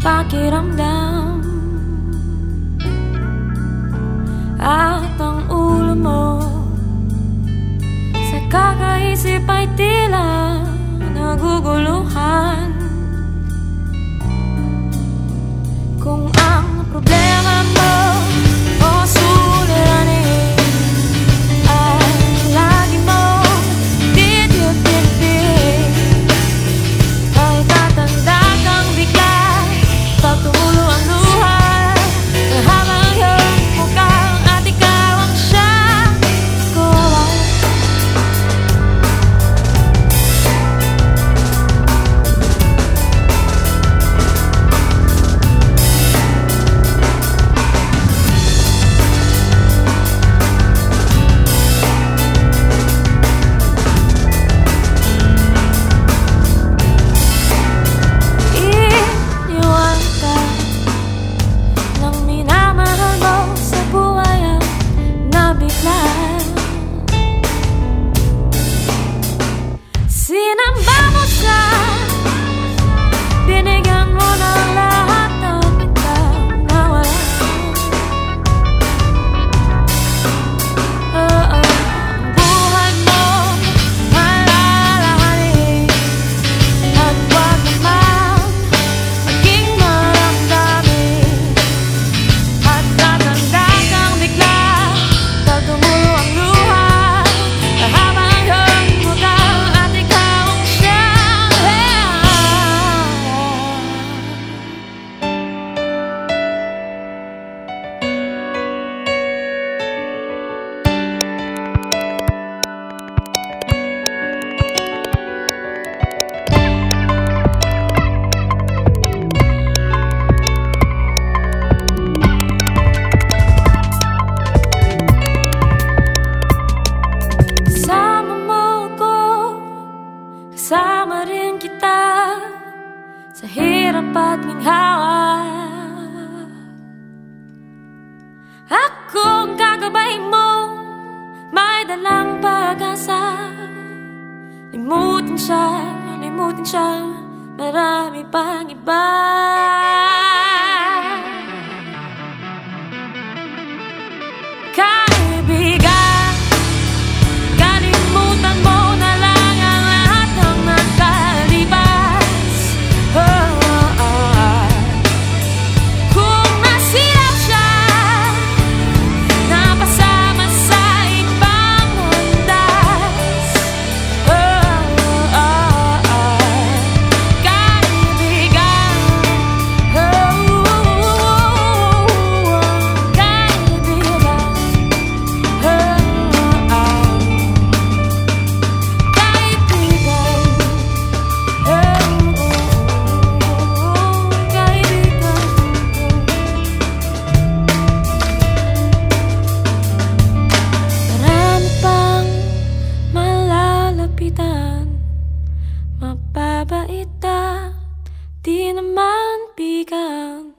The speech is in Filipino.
pakiramdam. At ang ulo mo Sa kakaisip ay tila naguguluhan. 자 hirap at minhawa Akong kagabay mo, may dalang pag-asa. Limutin siya, limutin siya, marami pang iba mapabaita Di naman bigang